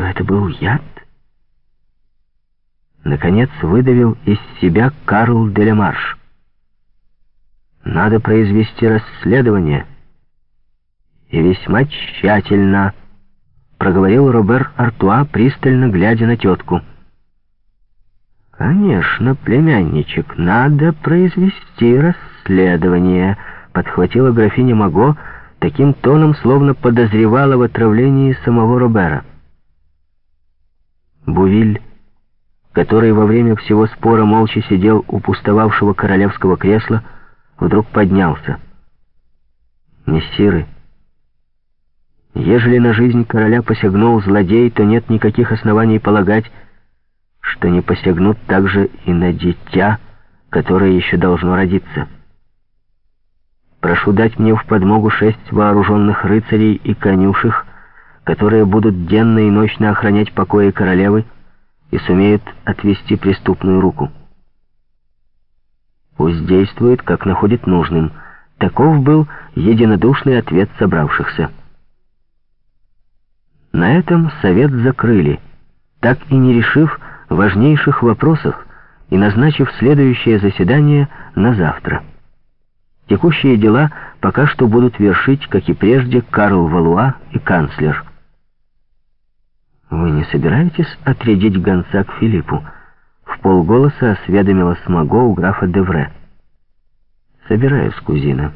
что это был яд? Наконец выдавил из себя Карл Делемарш. Надо произвести расследование. И весьма тщательно, проговорил Робер Артуа, пристально глядя на тетку. «Конечно, племянничек, надо произвести расследование», — подхватила графиня Маго таким тоном, словно подозревала в отравлении самого Робера. Бувиль, который во время всего спора молча сидел у пустовавшего королевского кресла, вдруг поднялся. «Мессиры, ежели на жизнь короля посягнул злодей, то нет никаких оснований полагать, что не посягнут также и на дитя, которое еще должно родиться. Прошу дать мне в подмогу шесть вооруженных рыцарей и конюшек, которые будут денно и ночно охранять покои королевы и сумеют отвести преступную руку. Пусть действует, как находит нужным. Таков был единодушный ответ собравшихся. На этом совет закрыли, так и не решив важнейших вопросов и назначив следующее заседание на завтра. Текущие дела пока что будут вершить, как и прежде, Карл Валуа и канцлер. «Вы не собираетесь отрядить гонца к Филиппу?» В полголоса осведомилась Маго у графа Девре. «Собираюсь, кузина».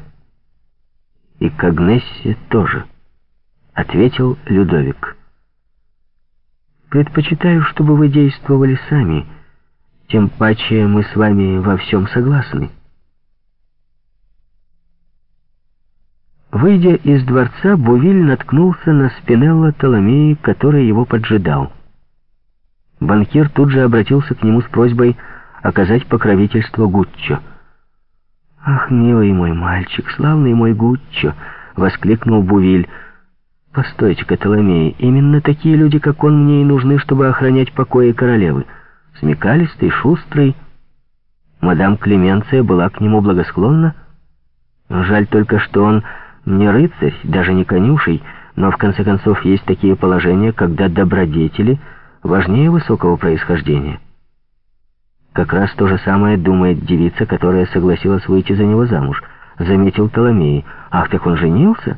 «И к Агнессе тоже», — ответил Людовик. «Предпочитаю, чтобы вы действовали сами, тем паче мы с вами во всем согласны». Выйдя из дворца, Бувиль наткнулся на Спинелла Толомеи, который его поджидал. Банкир тут же обратился к нему с просьбой оказать покровительство Гуччо. «Ах, милый мой мальчик, славный мой Гуччо!» — воскликнул Бувиль. «Постойте-ка, Толомей, именно такие люди, как он, мне и нужны, чтобы охранять покои королевы. Смекалистый, шустрый. Мадам Клеменция была к нему благосклонна. Жаль только, что он не рыцарь, даже не конюшей, но в конце концов есть такие положения, когда добродетели важнее высокого происхождения. Как раз то же самое думает девица, которая согласилась выйти за него замуж, заметил Толомей. Ах, так он женился?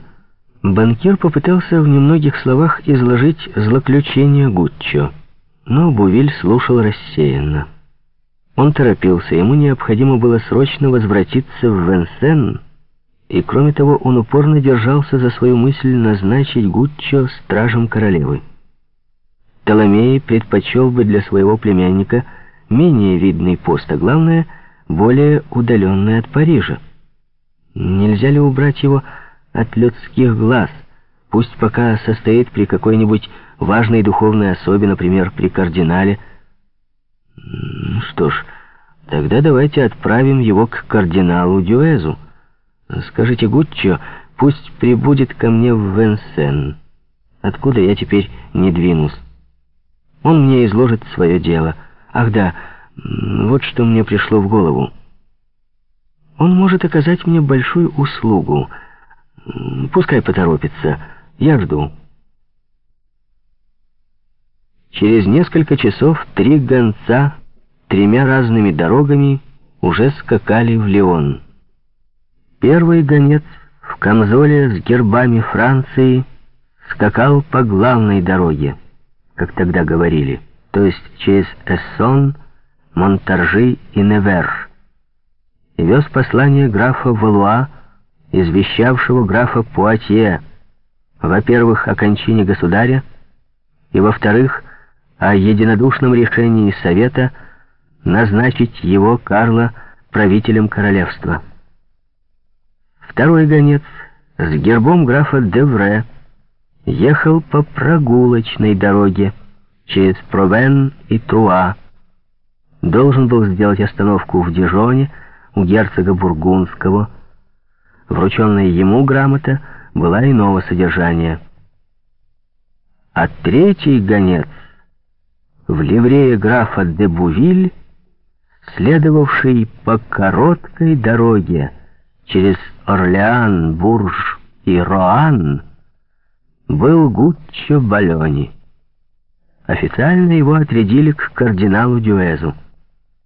Банкир попытался в немногих словах изложить злоключение Гуччо, но Бувиль слушал рассеянно. Он торопился, ему необходимо было срочно возвратиться в Венсен, и кроме того, он упорно держался за свою мысль назначить Гуччо стражем королевы. Толомей предпочел бы для своего племянника менее видный пост, а главное, более удаленный от Парижа. Нельзя ли убрать его от людских глаз, пусть пока состоит при какой-нибудь важной духовной особе, например, при кардинале? Что ж, тогда давайте отправим его к кардиналу Дюэзу. Скажите Гуччо, пусть прибудет ко мне в Венсен, откуда я теперь не двинусь. Он мне изложит свое дело. Ах да, вот что мне пришло в голову. Он может оказать мне большую услугу. Пускай поторопится. Я жду. Через несколько часов три гонца тремя разными дорогами уже скакали в Леон. Первый гонец в камзоле с гербами Франции скакал по главной дороге, как тогда говорили, то есть через Эссон, Монтаржи и Невер, и вез послание графа Валуа, извещавшего графа Пуатье, во-первых, о кончине государя, и, во-вторых, о единодушном решении Совета назначить его, Карла, правителем королевства. Второй гонец с гербом графа Девре ехал по прогулочной дороге через Провен и Труа. Должен был сделать остановку в Дижоне у герцога Бургундского. Врученная ему грамота была иного содержания. А третий гонец в ливрее графа де Бувиль, следовавший по короткой дороге через Орлеан, Бурж и Роан был Гуччо Балони. Официально его отрядили к кардиналу Дюэзу.